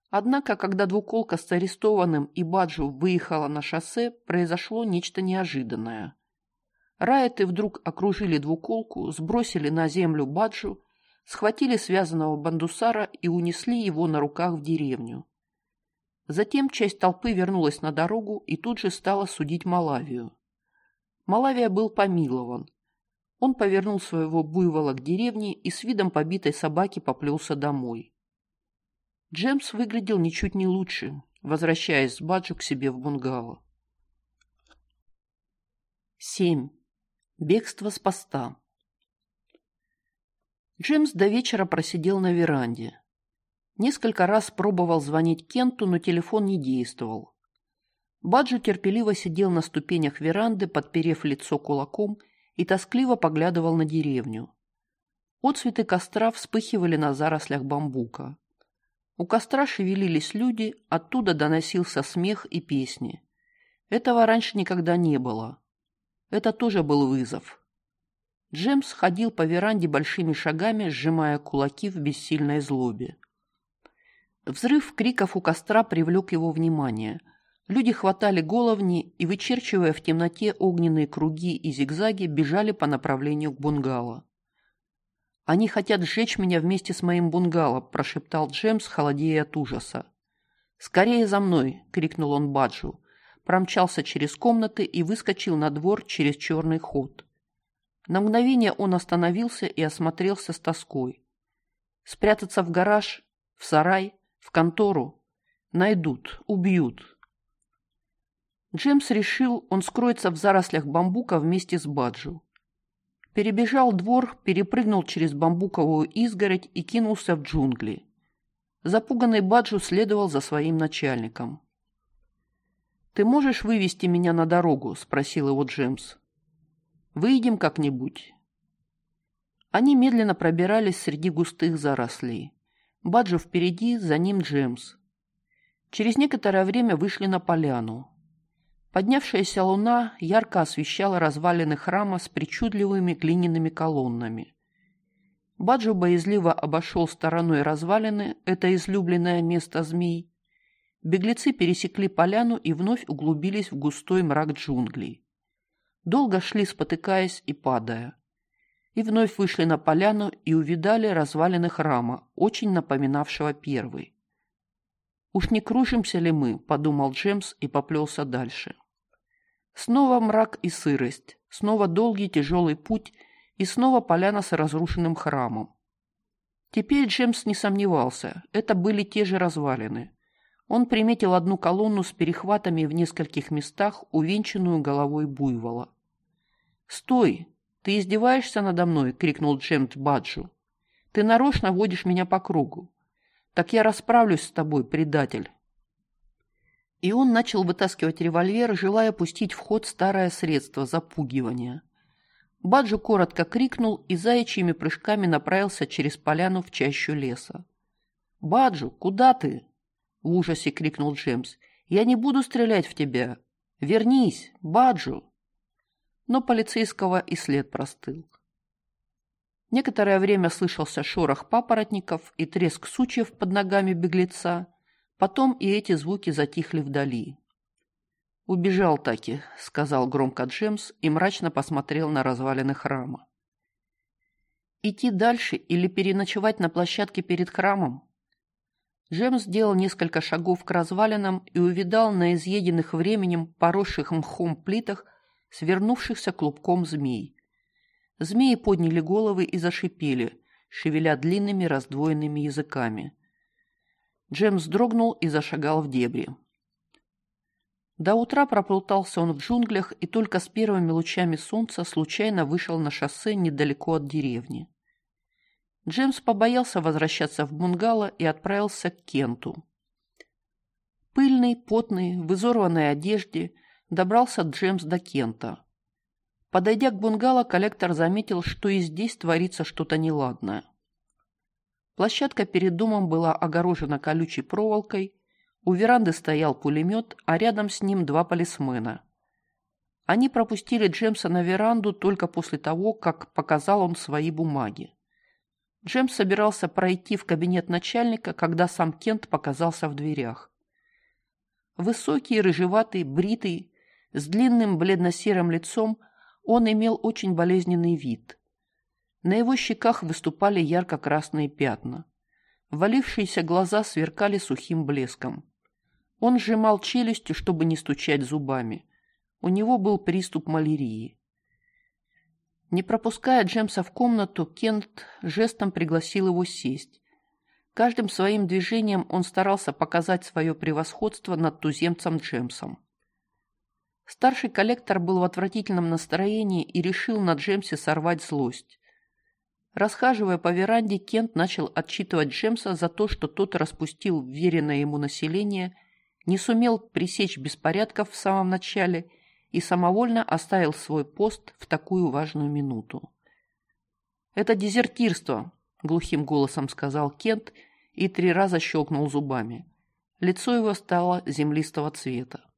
Однако, когда двуколка с арестованным и Баджу выехала на шоссе, произошло нечто неожиданное. Райты вдруг окружили двуколку, сбросили на землю Баджу, схватили связанного бандусара и унесли его на руках в деревню. Затем часть толпы вернулась на дорогу и тут же стала судить Малавию. Малавия был помилован. Он повернул своего буйвола к деревне и с видом побитой собаки поплелся домой. Джемс выглядел ничуть не лучше, возвращаясь с Баджу к себе в бунгало. 7. Бегство с поста. Джемс до вечера просидел на веранде. Несколько раз пробовал звонить Кенту, но телефон не действовал. Баджу терпеливо сидел на ступенях веранды, подперев лицо кулаком, и тоскливо поглядывал на деревню. Отцветы костра вспыхивали на зарослях бамбука. У костра шевелились люди, оттуда доносился смех и песни. Этого раньше никогда не было. Это тоже был вызов. Джемс ходил по веранде большими шагами, сжимая кулаки в бессильной злобе. Взрыв криков у костра привлек его внимание. Люди хватали головни и, вычерчивая в темноте огненные круги и зигзаги, бежали по направлению к бунгало. «Они хотят сжечь меня вместе с моим бунгало», – прошептал Джемс, холодея от ужаса. «Скорее за мной!» – крикнул он Баджу. Промчался через комнаты и выскочил на двор через черный ход. На мгновение он остановился и осмотрелся с тоской. Спрятаться в гараж, в сарай, в контору? Найдут, убьют. Джемс решил, он скроется в зарослях бамбука вместе с Баджу. Перебежал двор, перепрыгнул через бамбуковую изгородь и кинулся в джунгли. Запуганный Баджу следовал за своим начальником. «Ты можешь вывести меня на дорогу?» – спросил его Джемс. «Выйдем как-нибудь». Они медленно пробирались среди густых зарослей. Баджу впереди, за ним Джемс. Через некоторое время вышли на поляну. Поднявшаяся луна ярко освещала развалины храма с причудливыми глиняными колоннами. Баджо боязливо обошел стороной развалины, это излюбленное место змей. Беглецы пересекли поляну и вновь углубились в густой мрак джунглей. Долго шли, спотыкаясь и падая. И вновь вышли на поляну и увидали развалины храма, очень напоминавшего первый. «Уж не кружимся ли мы?» – подумал Джемс и поплелся дальше. Снова мрак и сырость, снова долгий тяжелый путь и снова поляна с разрушенным храмом. Теперь Джемс не сомневался, это были те же развалины. Он приметил одну колонну с перехватами в нескольких местах, увенчанную головой буйвола. «Стой! Ты издеваешься надо мной?» — крикнул Джемс Баджу. «Ты нарочно водишь меня по кругу. Так я расправлюсь с тобой, предатель». И он начал вытаскивать револьвер, желая пустить в ход старое средство запугивания. Баджу коротко крикнул и заячьими прыжками направился через поляну в чащу леса. «Баджу, куда ты?» — в ужасе крикнул Джемс. «Я не буду стрелять в тебя! Вернись, Баджу!» Но полицейского и след простыл. Некоторое время слышался шорох папоротников и треск сучьев под ногами беглеца, потом и эти звуки затихли вдали. «Убежал таки», — сказал громко Джемс и мрачно посмотрел на развалины храма. Идти дальше или переночевать на площадке перед храмом? Джемс сделал несколько шагов к развалинам и увидал на изъеденных временем, поросших мхом плитах, свернувшихся клубком змей. Змеи подняли головы и зашипели, шевеля длинными раздвоенными языками. Джемс дрогнул и зашагал в дебри. До утра проплутался он в джунглях и только с первыми лучами солнца случайно вышел на шоссе недалеко от деревни. Джеймс побоялся возвращаться в бунгало и отправился к Кенту. Пыльный, потный, в изорванной одежде добрался Джеймс до Кента. Подойдя к бунгало, коллектор заметил, что и здесь творится что-то неладное. Площадка перед домом была огорожена колючей проволокой, у веранды стоял пулемет, а рядом с ним два полисмена. Они пропустили Джемса на веранду только после того, как показал он свои бумаги. Джемс собирался пройти в кабинет начальника, когда сам Кент показался в дверях. Высокий, рыжеватый, бритый, с длинным бледно-серым лицом, он имел очень болезненный вид. На его щеках выступали ярко-красные пятна. Валившиеся глаза сверкали сухим блеском. Он сжимал челюстью, чтобы не стучать зубами. У него был приступ малярии. Не пропуская Джемса в комнату, Кент жестом пригласил его сесть. Каждым своим движением он старался показать свое превосходство над туземцем Джемсом. Старший коллектор был в отвратительном настроении и решил на Джемсе сорвать злость. Расхаживая по веранде, Кент начал отчитывать Джемса за то, что тот распустил веренное ему население, не сумел пресечь беспорядков в самом начале – и самовольно оставил свой пост в такую важную минуту. «Это дезертирство», — глухим голосом сказал Кент и три раза щелкнул зубами. Лицо его стало землистого цвета.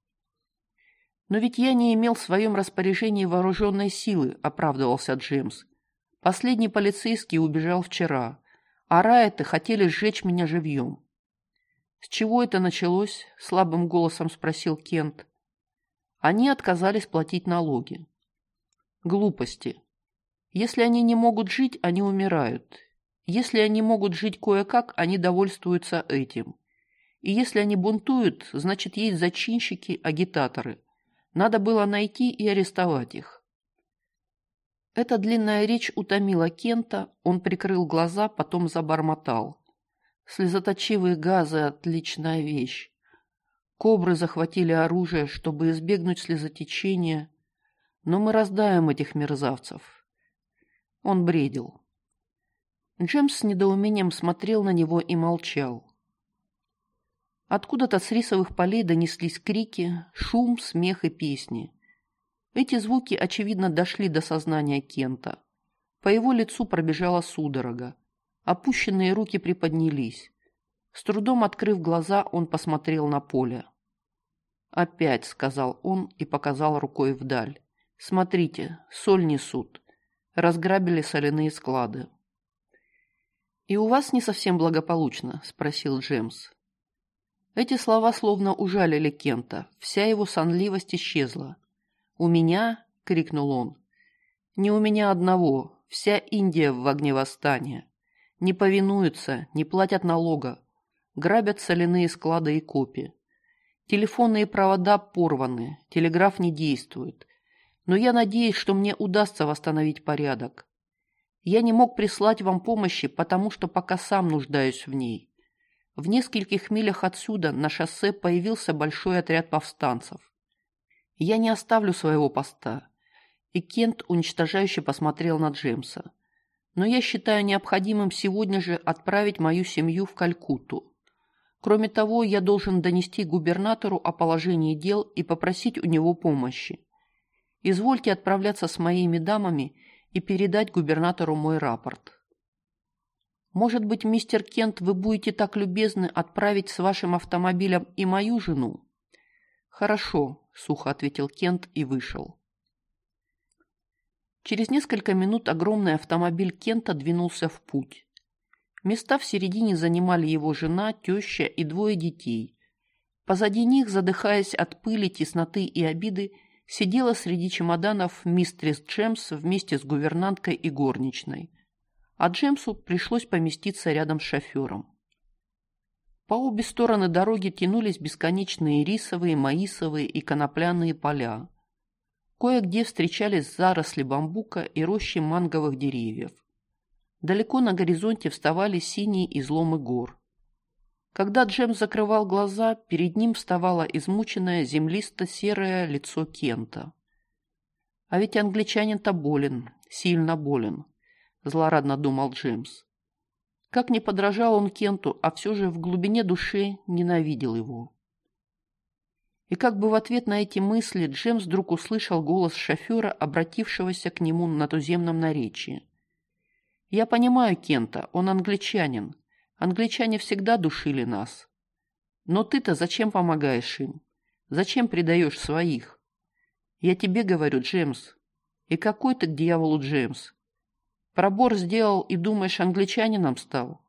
«Но ведь я не имел в своем распоряжении вооруженной силы», — оправдывался Джеймс. «Последний полицейский убежал вчера, а Райты хотели сжечь меня живьем». «С чего это началось?» — слабым голосом спросил Кент. Они отказались платить налоги. Глупости. Если они не могут жить, они умирают. Если они могут жить кое-как, они довольствуются этим. И если они бунтуют, значит, есть зачинщики, агитаторы. Надо было найти и арестовать их. Эта длинная речь утомила Кента, он прикрыл глаза, потом забормотал. Слезоточивые газы – отличная вещь. Кобры захватили оружие, чтобы избегнуть слезотечения, но мы раздаем этих мерзавцев. Он бредил. Джемс с недоумением смотрел на него и молчал. Откуда-то с рисовых полей донеслись крики, шум, смех и песни. Эти звуки, очевидно, дошли до сознания Кента. По его лицу пробежала судорога. Опущенные руки приподнялись. С трудом открыв глаза, он посмотрел на поле. «Опять», — сказал он и показал рукой вдаль. «Смотрите, соль несут. Разграбили соляные склады». «И у вас не совсем благополучно?» — спросил Джемс. Эти слова словно ужалили Кента. Вся его сонливость исчезла. «У меня?» — крикнул он. «Не у меня одного. Вся Индия в огне восстания. Не повинуются, не платят налога. Грабят соляные склады и копи. Телефонные провода порваны, телеграф не действует. Но я надеюсь, что мне удастся восстановить порядок. Я не мог прислать вам помощи, потому что пока сам нуждаюсь в ней. В нескольких милях отсюда на шоссе появился большой отряд повстанцев. Я не оставлю своего поста. И Кент уничтожающе посмотрел на Джеймса. Но я считаю необходимым сегодня же отправить мою семью в Калькутту. Кроме того, я должен донести губернатору о положении дел и попросить у него помощи. Извольте отправляться с моими дамами и передать губернатору мой рапорт. Может быть, мистер Кент, вы будете так любезны отправить с вашим автомобилем и мою жену? Хорошо, сухо ответил Кент и вышел. Через несколько минут огромный автомобиль Кента двинулся в путь. Места в середине занимали его жена, теща и двое детей. Позади них, задыхаясь от пыли, тесноты и обиды, сидела среди чемоданов мистрис Джемс вместе с гувернанткой и горничной. А Джемсу пришлось поместиться рядом с шофером. По обе стороны дороги тянулись бесконечные рисовые, маисовые и конопляные поля. Кое-где встречались заросли бамбука и рощи манговых деревьев. Далеко на горизонте вставали синие изломы гор. Когда Джем закрывал глаза, перед ним вставало измученное землисто-серое лицо Кента. «А ведь англичанин-то болен, сильно болен», — злорадно думал Джемс. Как не подражал он Кенту, а все же в глубине души ненавидел его. И как бы в ответ на эти мысли Джемс вдруг услышал голос шофера, обратившегося к нему на туземном наречии. «Я понимаю Кента, он англичанин, Англичане всегда душили нас. Но ты-то зачем помогаешь им? Зачем предаешь своих? Я тебе говорю, Джеймс. И какой ты к дьяволу Джеймс? Пробор сделал и думаешь, англичанином стал?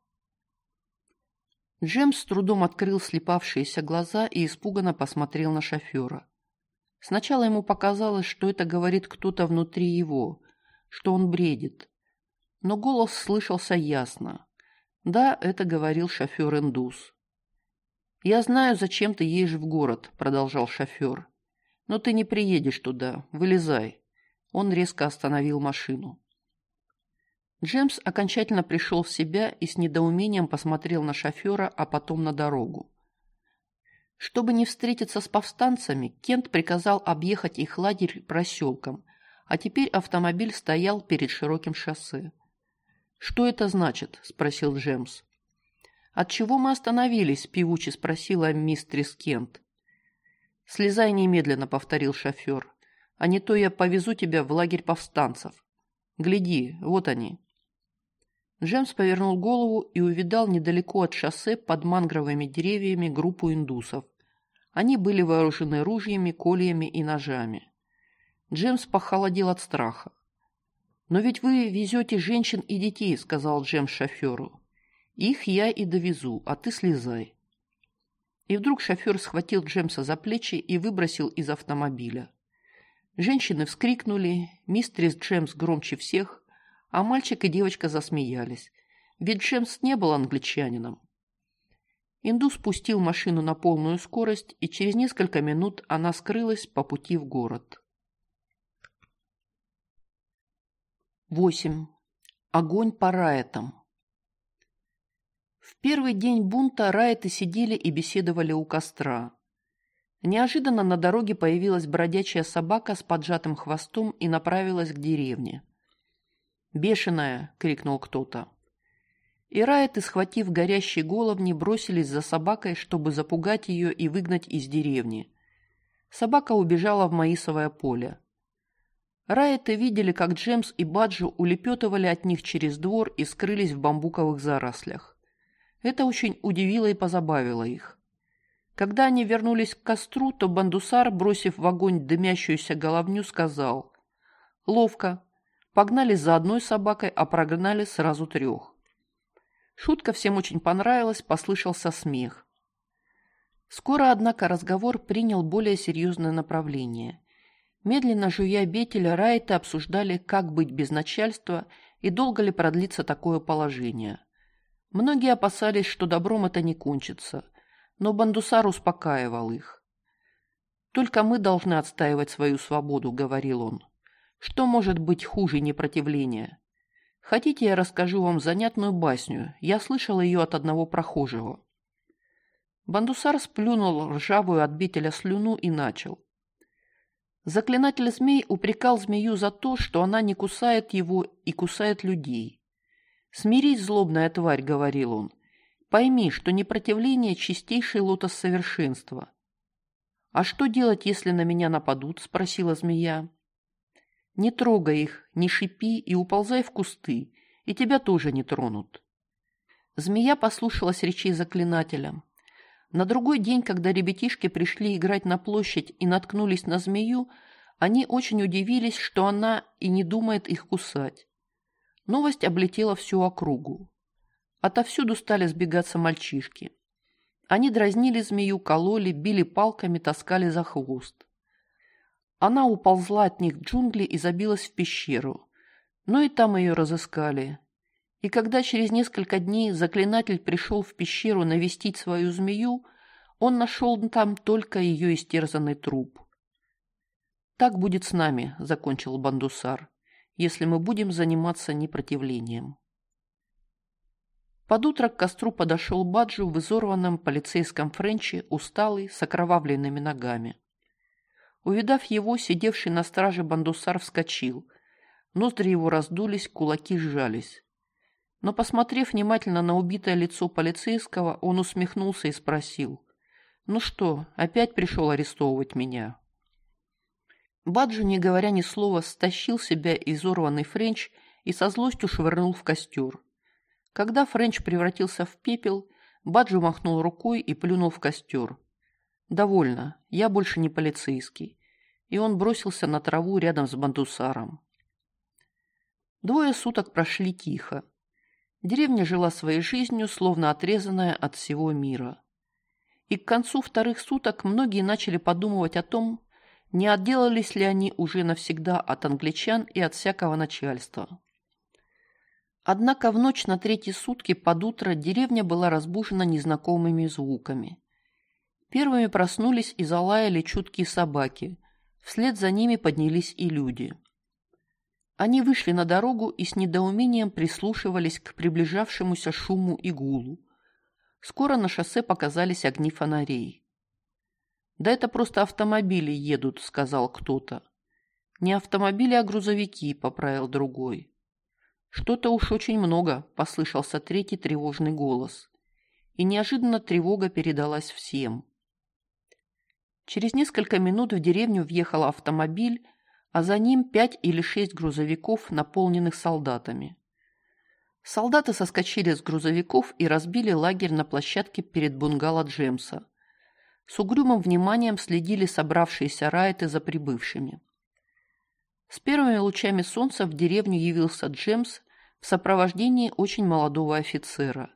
Джеймс с трудом открыл слепавшиеся глаза и испуганно посмотрел на шофера. Сначала ему показалось, что это говорит кто-то внутри его, что он бредит. Но голос слышался ясно. Да, это говорил шофер-индус. «Я знаю, зачем ты едешь в город», — продолжал шофер. «Но ты не приедешь туда. Вылезай». Он резко остановил машину. Джемс окончательно пришел в себя и с недоумением посмотрел на шофера, а потом на дорогу. Чтобы не встретиться с повстанцами, Кент приказал объехать их лагерь проселком, а теперь автомобиль стоял перед широким шоссе. «Что это значит?» – спросил Джемс. «От чего мы остановились?» – певуче спросила мистрис Кент. «Слезай немедленно», – повторил шофер. «А не то я повезу тебя в лагерь повстанцев. Гляди, вот они». Джемс повернул голову и увидал недалеко от шоссе под мангровыми деревьями группу индусов. Они были вооружены ружьями, кольями и ножами. Джемс похолодел от страха. «Но ведь вы везете женщин и детей», — сказал Джем шоферу. «Их я и довезу, а ты слезай». И вдруг шофер схватил Джемса за плечи и выбросил из автомобиля. Женщины вскрикнули, мистерис Джемс громче всех, а мальчик и девочка засмеялись, ведь Джемс не был англичанином. Индус спустил машину на полную скорость, и через несколько минут она скрылась по пути в город. 8. Огонь по раэтам. В первый день бунта раэты сидели и беседовали у костра. Неожиданно на дороге появилась бродячая собака с поджатым хвостом и направилась к деревне. «Бешеная!» — крикнул кто-то. И раэты, схватив горящие головни, бросились за собакой, чтобы запугать ее и выгнать из деревни. Собака убежала в маисовое поле. Райты видели, как Джемс и Баджи улепетывали от них через двор и скрылись в бамбуковых зарослях. Это очень удивило и позабавило их. Когда они вернулись к костру, то Бандусар, бросив в огонь дымящуюся головню, сказал «Ловко. Погнали за одной собакой, а прогнали сразу трех». Шутка всем очень понравилась, послышался смех. Скоро, однако, разговор принял более серьезное направление. Медленно жуя бетеля, Райта обсуждали, как быть без начальства и долго ли продлится такое положение. Многие опасались, что добром это не кончится, но Бандусар успокаивал их. «Только мы должны отстаивать свою свободу», — говорил он. «Что может быть хуже непротивления? Хотите, я расскажу вам занятную басню? Я слышал ее от одного прохожего». Бандусар сплюнул ржавую от бетеля слюну и начал. Заклинатель змей упрекал змею за то, что она не кусает его и кусает людей. «Смирись, злобная тварь», — говорил он. «Пойми, что непротивление — чистейший лотос совершенства». «А что делать, если на меня нападут?» — спросила змея. «Не трогай их, не шипи и уползай в кусты, и тебя тоже не тронут». Змея послушалась речей заклинателя. На другой день, когда ребятишки пришли играть на площадь и наткнулись на змею, Они очень удивились, что она и не думает их кусать. Новость облетела всю округу. Отовсюду стали сбегаться мальчишки. Они дразнили змею, кололи, били палками, таскали за хвост. Она уползла от них в джунгли и забилась в пещеру. Но и там ее разыскали. И когда через несколько дней заклинатель пришел в пещеру навестить свою змею, он нашел там только ее истерзанный труп. «Так будет с нами», — закончил Бандусар, «если мы будем заниматься непротивлением». Под утро к костру подошел Баджу в изорванном полицейском френче, усталый, с окровавленными ногами. Увидав его, сидевший на страже Бандусар вскочил. Ноздри его раздулись, кулаки сжались. Но, посмотрев внимательно на убитое лицо полицейского, он усмехнулся и спросил. «Ну что, опять пришел арестовывать меня?» Баджу, не говоря ни слова, стащил с себя изорванный френч и со злостью швырнул в костер. Когда френч превратился в пепел, Баджу махнул рукой и плюнул в костер. «Довольно, я больше не полицейский». И он бросился на траву рядом с Бандусаром. Двое суток прошли тихо. Деревня жила своей жизнью, словно отрезанная от всего мира. И к концу вторых суток многие начали подумывать о том, не отделались ли они уже навсегда от англичан и от всякого начальства. Однако в ночь на третьи сутки под утро деревня была разбужена незнакомыми звуками. Первыми проснулись и залаяли чуткие собаки. Вслед за ними поднялись и люди. Они вышли на дорогу и с недоумением прислушивались к приближавшемуся шуму и гулу. Скоро на шоссе показались огни фонарей. «Да это просто автомобили едут», — сказал кто-то. «Не автомобили, а грузовики», — поправил другой. «Что-то уж очень много», — послышался третий тревожный голос. И неожиданно тревога передалась всем. Через несколько минут в деревню въехал автомобиль, а за ним пять или шесть грузовиков, наполненных солдатами. Солдаты соскочили с грузовиков и разбили лагерь на площадке перед бунгало Джемса. С угрюмым вниманием следили собравшиеся райты за прибывшими. С первыми лучами солнца в деревню явился Джемс в сопровождении очень молодого офицера.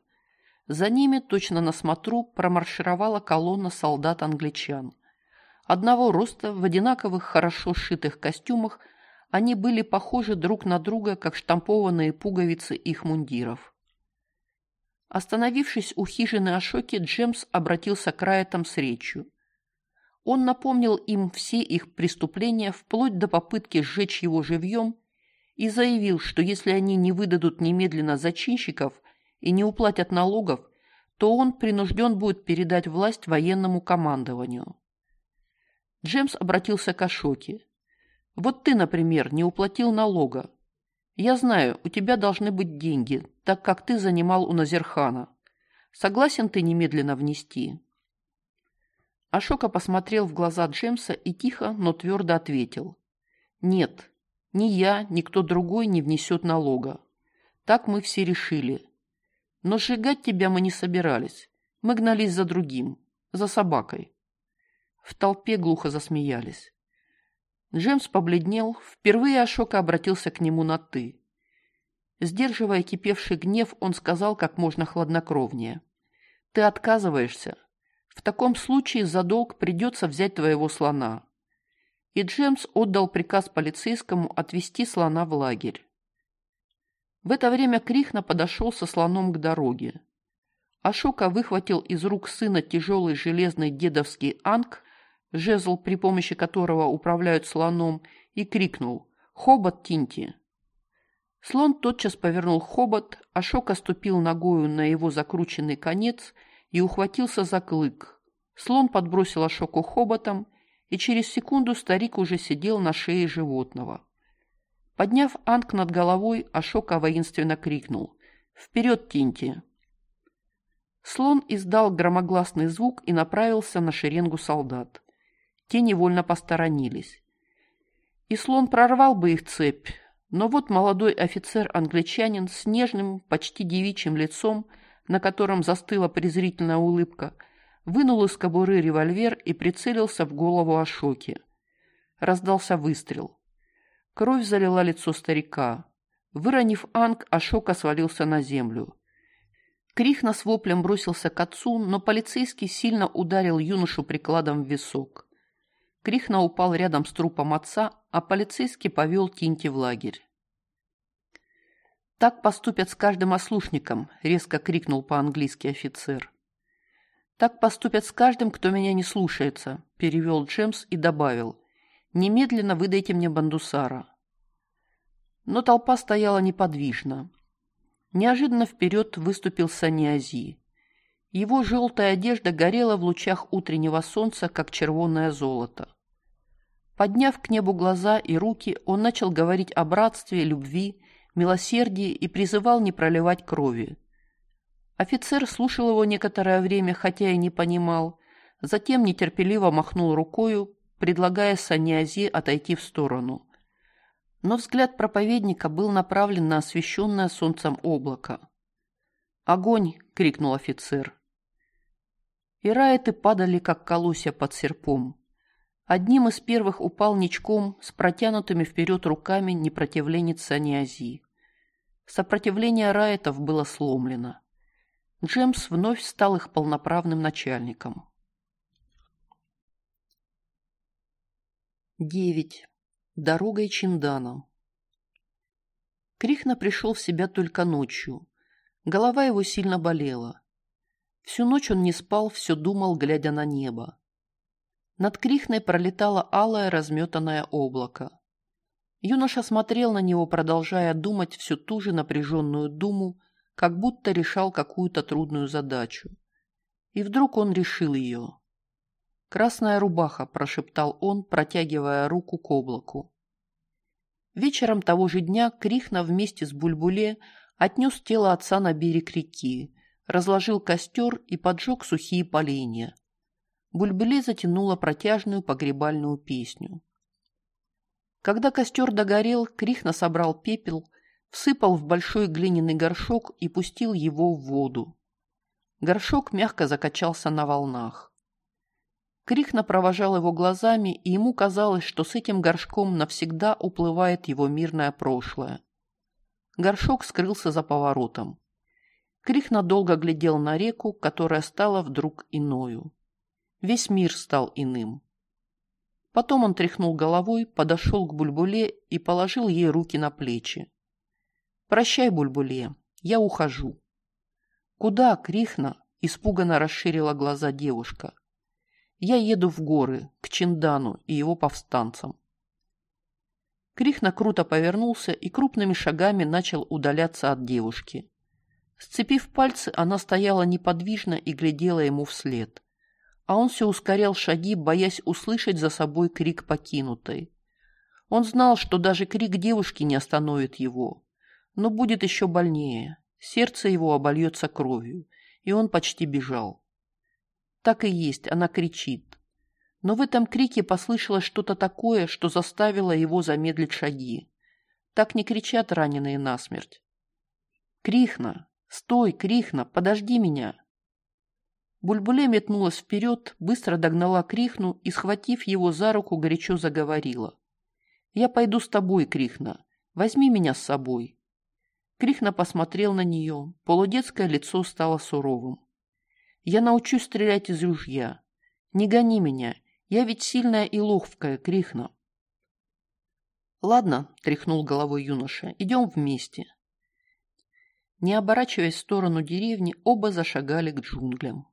За ними, точно на смотру, промаршировала колонна солдат-англичан – Одного роста, в одинаковых хорошо сшитых костюмах, они были похожи друг на друга, как штампованные пуговицы их мундиров. Остановившись у хижины Ашоки, Джемс обратился к Райтам с речью. Он напомнил им все их преступления, вплоть до попытки сжечь его живьем, и заявил, что если они не выдадут немедленно зачинщиков и не уплатят налогов, то он принужден будет передать власть военному командованию. Джемс обратился к Ашоке. «Вот ты, например, не уплатил налога. Я знаю, у тебя должны быть деньги, так как ты занимал у Назерхана. Согласен ты немедленно внести?» Ашока посмотрел в глаза Джемса и тихо, но твердо ответил. «Нет, ни я, ни кто другой не внесет налога. Так мы все решили. Но сжигать тебя мы не собирались. Мы гнались за другим, за собакой». В толпе глухо засмеялись. Джемс побледнел, впервые Ашока обратился к нему на «ты». Сдерживая кипевший гнев, он сказал как можно хладнокровнее. «Ты отказываешься. В таком случае за долг придется взять твоего слона». И Джемс отдал приказ полицейскому отвезти слона в лагерь. В это время Крихна подошел со слоном к дороге. Ашока выхватил из рук сына тяжелый железный дедовский анг жезл, при помощи которого управляют слоном, и крикнул «Хобот Тинти!». Слон тотчас повернул хобот, Ашок оступил ногою на его закрученный конец и ухватился за клык. Слон подбросил Ашоку хоботом, и через секунду старик уже сидел на шее животного. Подняв анг над головой, Ашока воинственно крикнул «Вперед, Тинти!». Слон издал громогласный звук и направился на шеренгу солдат. Те невольно посторонились. И слон прорвал бы их цепь, но вот молодой офицер-англичанин с нежным, почти девичьим лицом, на котором застыла презрительная улыбка, вынул из кобуры револьвер и прицелился в голову Ашоки. Раздался выстрел. Кровь залила лицо старика. Выронив Анг, Ашока свалился на землю. Крихна с воплем бросился к отцу, но полицейский сильно ударил юношу прикладом в висок. Крихна упал рядом с трупом отца, а полицейский повел Тинти в лагерь. «Так поступят с каждым ослушником», — резко крикнул по-английски офицер. «Так поступят с каждым, кто меня не слушается», — перевел Джемс и добавил. «Немедленно выдайте мне Бандусара». Но толпа стояла неподвижно. Неожиданно вперед выступил Саниази. Его желтая одежда горела в лучах утреннего солнца, как червонное золото. Подняв к небу глаза и руки, он начал говорить о братстве, любви, милосердии и призывал не проливать крови. Офицер слушал его некоторое время, хотя и не понимал, затем нетерпеливо махнул рукою, предлагая Саньязи отойти в сторону. Но взгляд проповедника был направлен на освещенное солнцем облако. «Огонь!» — крикнул офицер. И раэты падали, как колосья под серпом. Одним из первых упал ничком с протянутыми вперед руками непротивленец Саньязи. Сопротивление раэтов было сломлено. Джемс вновь стал их полноправным начальником. 9. Дорогой Чиндана. Крихна пришел в себя только ночью. Голова его сильно болела. Всю ночь он не спал, все думал, глядя на небо. Над Крихной пролетало алое разметанное облако. Юноша смотрел на него, продолжая думать всю ту же напряженную думу, как будто решал какую-то трудную задачу. И вдруг он решил ее. «Красная рубаха», – прошептал он, протягивая руку к облаку. Вечером того же дня Крихна вместе с Бульбуле отнес тело отца на берег реки, разложил костер и поджег сухие поленья. Бульбуле затянула протяжную погребальную песню. Когда костер догорел, Крихна собрал пепел, всыпал в большой глиняный горшок и пустил его в воду. Горшок мягко закачался на волнах. Крихна провожал его глазами, и ему казалось, что с этим горшком навсегда уплывает его мирное прошлое. Горшок скрылся за поворотом. Крихна долго глядел на реку, которая стала вдруг иною. Весь мир стал иным. Потом он тряхнул головой, подошел к Бульбуле и положил ей руки на плечи. «Прощай, Бульбуле, я ухожу». «Куда, Крихна?» – испуганно расширила глаза девушка. «Я еду в горы, к Чиндану и его повстанцам». Крихна круто повернулся и крупными шагами начал удаляться от девушки. Сцепив пальцы, она стояла неподвижно и глядела ему вслед. А он все ускорял шаги, боясь услышать за собой крик покинутой. Он знал, что даже крик девушки не остановит его но будет еще больнее. Сердце его обольется кровью, и он почти бежал. Так и есть, она кричит. Но в этом крике послышалось что-то такое, что заставило его замедлить шаги. Так не кричат раненые насмерть. «Крихна! Стой, Крихна! Подожди меня!» Бульбуле метнулась вперед, быстро догнала Крихну и, схватив его за руку, горячо заговорила. «Я пойду с тобой, Крихна. Возьми меня с собой. Крихна посмотрел на нее. Полудетское лицо стало суровым. «Я научусь стрелять из ружья. Не гони меня. Я ведь сильная и ловкая, Крихна». «Ладно», — тряхнул головой юноша, — «идем вместе». Не оборачиваясь в сторону деревни, оба зашагали к джунглям.